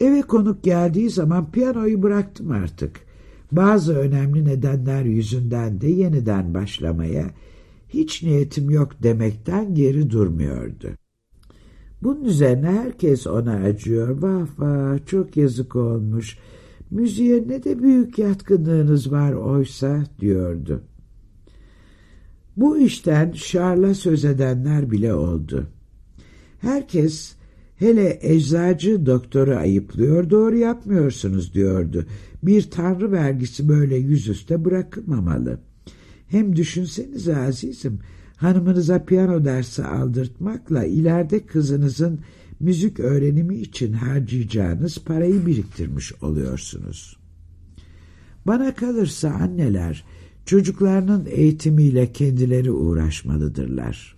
Eve konuk geldiği zaman piyanoyu bıraktım artık. Bazı önemli nedenler yüzünden de yeniden başlamaya, hiç niyetim yok demekten geri durmuyordu. Bunun üzerine herkes ona acıyor. Vah vah çok yazık olmuş. Müziğe ne de büyük yatkınlığınız var oysa diyordu. Bu işten Şarl'a söz edenler bile oldu. Herkes hele eczacı doktoru ayıplıyor doğru yapmıyorsunuz diyordu. Bir tanrı vergisi böyle yüzüste bırakılmamalı. Hem düşünsenize azizim hanımınıza piyano dersi aldırtmakla ileride kızınızın müzik öğrenimi için harcayacağınız parayı biriktirmiş oluyorsunuz. Bana kalırsa anneler çocuklarının eğitimiyle kendileri uğraşmalıdırlar.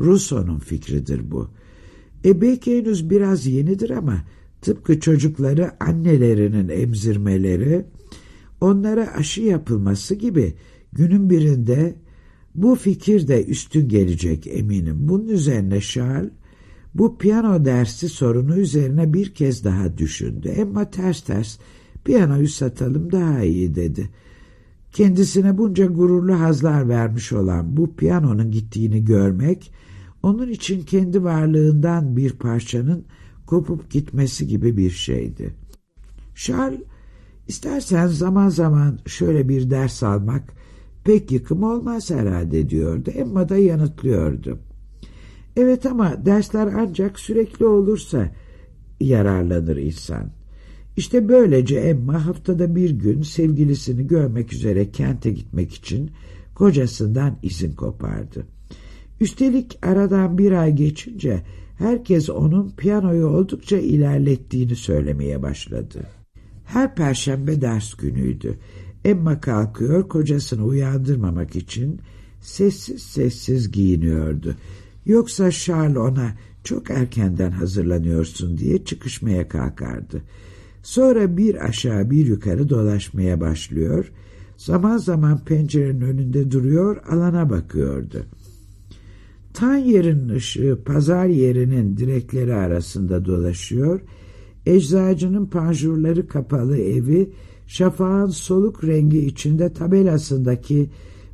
Rousseau'nun fikridir bu. E henüz biraz yenidir ama tıpkı çocukları annelerinin emzirmeleri, onlara aşı yapılması gibi günün birinde bu fikir de üstün gelecek eminim. Bunun üzerine Charles bu piyano dersi sorunu üzerine bir kez daha düşündü. Emma ters ters piyanoyu satalım daha iyi dedi. Kendisine bunca gururlu hazlar vermiş olan bu piyanonun gittiğini görmek, onun için kendi varlığından bir parçanın kopup gitmesi gibi bir şeydi. Charles, istersen zaman zaman şöyle bir ders almak pek yıkım olmaz herhalde diyordu. Emma da yanıtlıyordu. Evet ama dersler ancak sürekli olursa yararlanır insan. İşte böylece Emma haftada bir gün sevgilisini görmek üzere kente gitmek için kocasından izin kopardı. Üstelik aradan bir ay geçince herkes onun piyanoyu oldukça ilerlettiğini söylemeye başladı. Her perşembe ders günüydü. Emma kalkıyor kocasını uyandırmamak için sessiz sessiz giyiniyordu. Yoksa Charles ona çok erkenden hazırlanıyorsun diye çıkışmaya kalkardı. Sonra bir aşağı bir yukarı dolaşmaya başlıyor. Zaman zaman pencerenin önünde duruyor, alana bakıyordu. Tan yerin ışığı pazar yerinin direkleri arasında dolaşıyor. Eczacının panjurları kapalı evi şafağın soluk rengi içinde tabelasındaki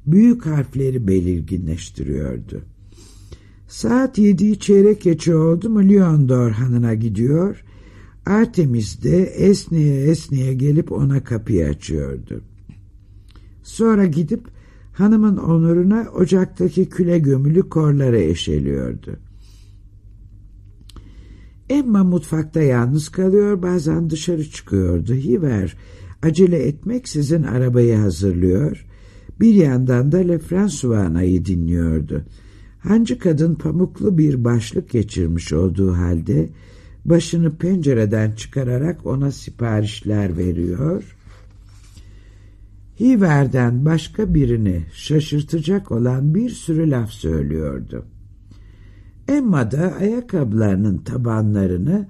büyük harfleri belirginleştiriyordu. Saat yediği çeyrek geçe oldu mu Leondor hanına gidiyor. Artemis de esneye esneye gelip ona kapıyı açıyordu. Sonra gidip hanımın onuruna ocaktaki küle gömülü korlara eşeliyordu. Emma mutfakta yalnız kalıyor bazen dışarı çıkıyordu. Hiver acele etmeksizin arabayı hazırlıyor, bir yandan da Le François'na'yı dinliyordu. Hancı kadın pamuklu bir başlık geçirmiş olduğu halde başını pencereden çıkararak ona siparişler veriyor. Hiver'den başka birini şaşırtacak olan bir sürü laf söylüyordu. Emma da ayakkabılarının tabanlarını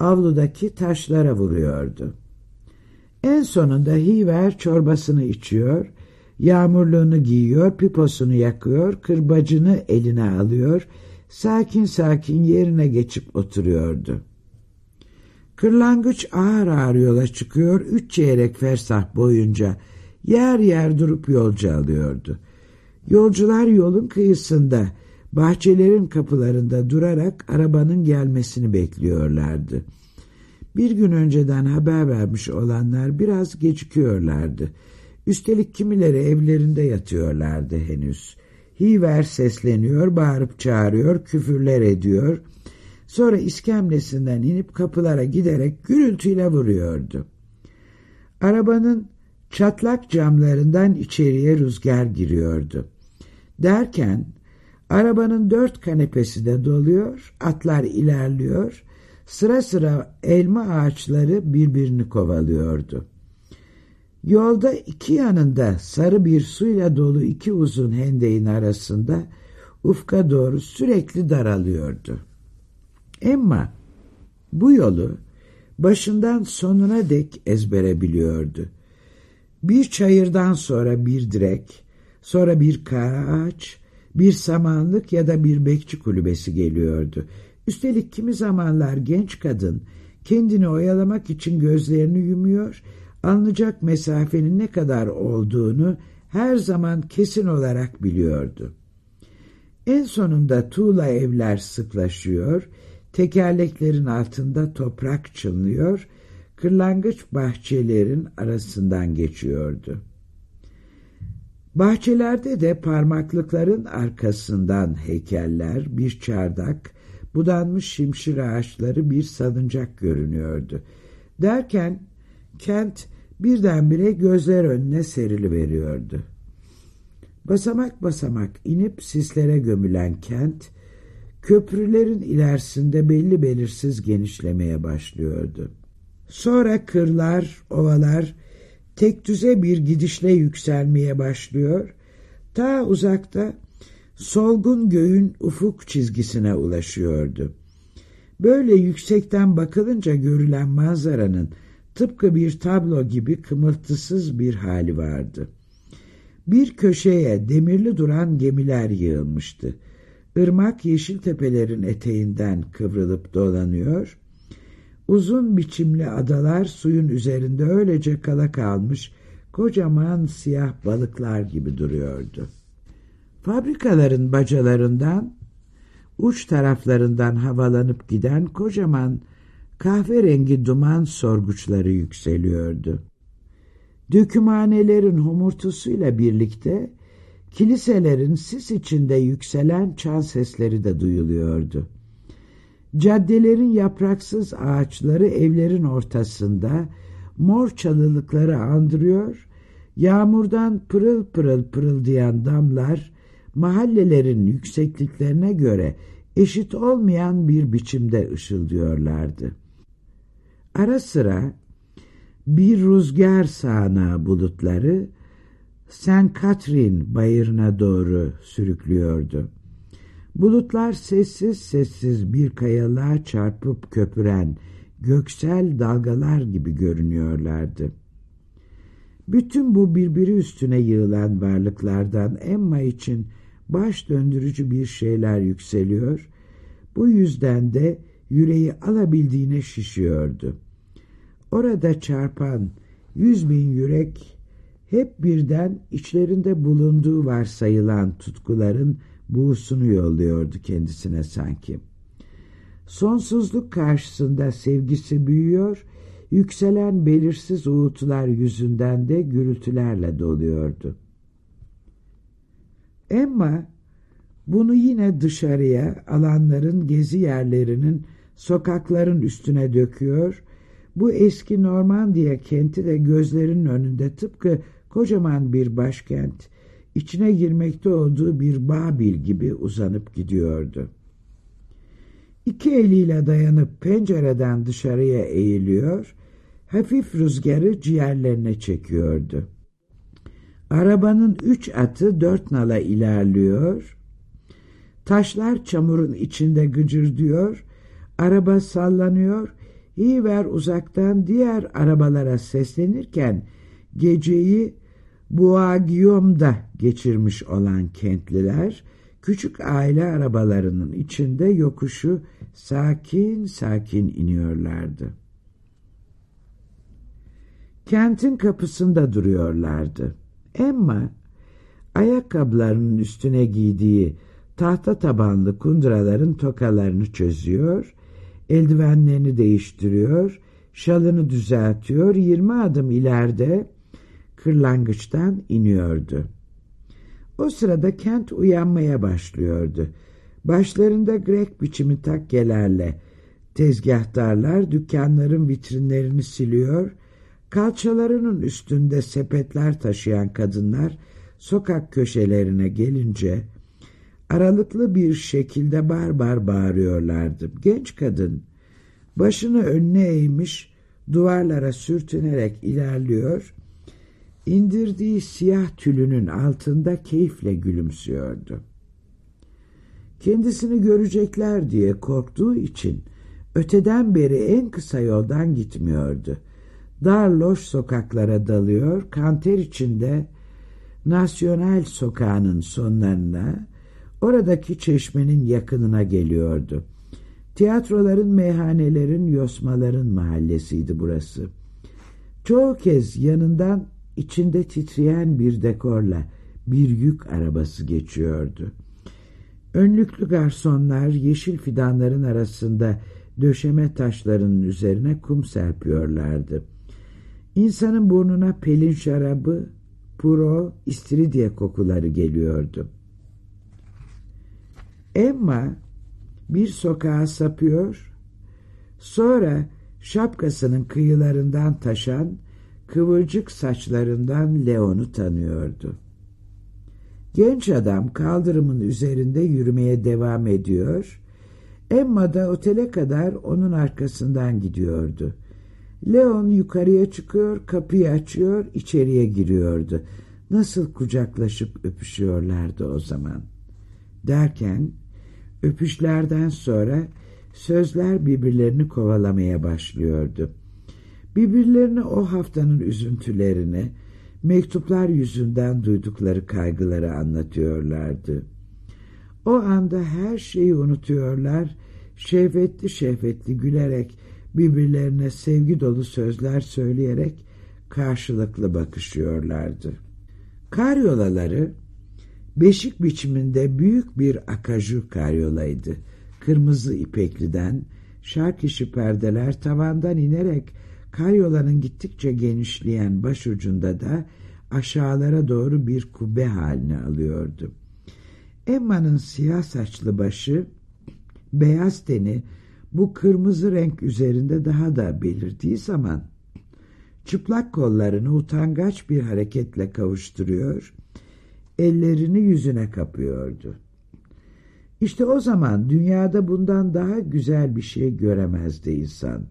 avludaki taşlara vuruyordu. En sonunda Hiver çorbasını içiyor, yağmurluğunu giyiyor, piposunu yakıyor, kırbacını eline alıyor, sakin sakin yerine geçip oturuyordu. Kırlangıç ağır ağır yola çıkıyor, üç çeyrek fersah boyunca yer yer durup yolcu alıyordu. Yolcular yolun kıyısında, bahçelerin kapılarında durarak arabanın gelmesini bekliyorlardı. Bir gün önceden haber vermiş olanlar biraz gecikiyorlardı. Üstelik kimileri evlerinde yatıyorlardı henüz. Hiver sesleniyor, bağırıp çağırıyor, küfürler ediyor. Sonra iskemlesinden inip kapılara giderek gürültüyle vuruyordu. Arabanın çatlak camlarından içeriye rüzgar giriyordu. Derken arabanın dört kanepesi de doluyor, atlar ilerliyor, Sıra sıra elma ağaçları birbirini kovalıyordu. Yolda iki yanında sarı bir suyla dolu iki uzun hendeyin arasında ufka doğru sürekli daralıyordu. Emma bu yolu başından sonuna dek ezbere biliyordu. Bir çayırdan sonra bir direk, sonra bir kara ağaç, bir samanlık ya da bir bekçi kulübesi geliyordu. Üstelik kimi zamanlar genç kadın Kendini oyalamak için gözlerini yumuyor, alınacak mesafenin ne kadar olduğunu her zaman kesin olarak biliyordu. En sonunda tuğla evler sıklaşıyor, tekerleklerin altında toprak çınlıyor, kırlangıç bahçelerin arasından geçiyordu. Bahçelerde de parmaklıkların arkasından heykeller, bir çardak, budanmış şimşir ağaçları bir salıncak görünüyordu. Derken kent birdenbire gözler önüne serili veriyordu. Basamak basamak inip sislere gömülen kent, köprülerin ilerisinde belli belirsiz genişlemeye başlıyordu. Sonra kırlar, ovalar tek düze bir gidişle yükselmeye başlıyor, ta uzakta solgun göğün ufuk çizgisine ulaşıyordu. Böyle yüksekten bakılınca görülen manzaranın tıpkı bir tablo gibi kımıltısız bir hali vardı. Bir köşeye demirli duran gemiler yığılmıştı. Irmak yeşil tepelerin eteğinden kıvrılıp dolanıyor, uzun biçimli adalar suyun üzerinde öylece kala kalmış kocaman siyah balıklar gibi duruyordu. Fabrikaların bacalarından, uç taraflarından havalanıp giden kocaman kahverengi duman sorguçları yükseliyordu. Dökümhanelerin homurtusuyla birlikte kiliselerin sis içinde yükselen çan sesleri de duyuluyordu. Caddelerin yapraksız ağaçları evlerin ortasında mor çalılıkları andırıyor, yağmurdan pırıl pırıl pırıldayan damlar mahallelerin yüksekliklerine göre eşit olmayan bir biçimde ışıldıyorlardı. Ara sıra bir rüzgar sağanağı bulutları St. Catherine bayırına doğru sürüklüyordu. Bulutlar sessiz sessiz bir kayalığa çarpıp köpüren göksel dalgalar gibi görünüyorlardı. Bütün bu birbiri üstüne yığılan varlıklardan Emma için baş döndürücü bir şeyler yükseliyor, bu yüzden de yüreği alabildiğine şişiyordu. Orada çarpan yüz bin yürek hep birden içlerinde bulunduğu varsayılan tutkuların buğusunu yolluyordu kendisine sanki. Sonsuzluk karşısında sevgisi büyüyor, yükselen belirsiz uğultular yüzünden de gürültülerle doluyordu. Emma bunu yine dışarıya, alanların gezi yerlerinin, sokakların üstüne döküyor, bu eski Normandiya kenti de gözlerinin önünde tıpkı kocaman bir başkent, içine girmekte olduğu bir Babil gibi uzanıp gidiyordu. İki eliyle dayanıp pencereden dışarıya eğiliyor, hafif rüzgarı ciğerlerine çekiyordu. Arabanın üç atı dört nala ilerliyor, taşlar çamurun içinde gıcırdıyor, araba sallanıyor, Hiver uzaktan diğer arabalara seslenirken geceyi Buagium'da geçirmiş olan kentliler, küçük aile arabalarının içinde yokuşu sakin sakin iniyorlardı. Kentin kapısında duruyorlardı. Emma, ayakkabılarının üstüne giydiği tahta tabanlı kundraların tokalarını çözüyor, eldivenlerini değiştiriyor, şalını düzeltiyor, yirmi adım ileride kırlangıçtan iniyordu. O sırada kent uyanmaya başlıyordu. Başlarında grek biçimi takkelerle tezgahtarlar dükkanların vitrinlerini siliyor, kalçalarının üstünde sepetler taşıyan kadınlar sokak köşelerine gelince aralıklı bir şekilde barbar bağırıyorlardı. Genç kadın başını önüne eğmiş duvarlara sürtünerek ilerliyor, indirdiği siyah tülünün altında keyifle gülümsüyordu. Kendisini görecekler diye korktuğu için öteden beri en kısa yoldan gitmiyordu. Dar loş sokaklara dalıyor, kanter içinde Nasyonel sokağının sonlarına, oradaki çeşmenin yakınına geliyordu. Tiyatroların, meyhanelerin, yosmaların mahallesiydi burası. Çoğu kez yanından içinde titreyen bir dekorla bir yük arabası geçiyordu. Önlüklü garsonlar yeşil fidanların arasında döşeme taşlarının üzerine kum serpiyorlardı. İnsanın burnuna pelin şarabı, puro, istiridye kokuları geliyordu. Emma bir sokağa sapıyor, sonra şapkasının kıyılarından taşan kıvırcık saçlarından Leon'u tanıyordu. Genç adam kaldırımın üzerinde yürümeye devam ediyor, Emma da otele kadar onun arkasından gidiyordu. Leon yukarıya çıkıyor, kapıyı açıyor, içeriye giriyordu. Nasıl kucaklaşıp öpüşüyorlardı o zaman. Derken öpüşlerden sonra sözler birbirlerini kovalamaya başlıyordu. Birbirlerine o haftanın üzüntülerini, mektuplar yüzünden duydukları kaygıları anlatıyorlardı. O anda her şeyi unutuyorlar, şehvetli şehvetli gülerek, birbirlerine sevgi dolu sözler söyleyerek karşılıklı bakışıyorlardı. Karyolaları beşik biçiminde büyük bir akaju karyolaydı. Kırmızı ipekliden şark işi perdeler tavandan inerek karyolanın gittikçe genişleyen başucunda da aşağılara doğru bir kubbe haline alıyordu. Emma'nın siyah saçlı başı, beyaz teni bu kırmızı renk üzerinde daha da belirdiği zaman çıplak kollarını utangaç bir hareketle kavuşturuyor, ellerini yüzüne kapıyordu. İşte o zaman dünyada bundan daha güzel bir şey göremezdi insan.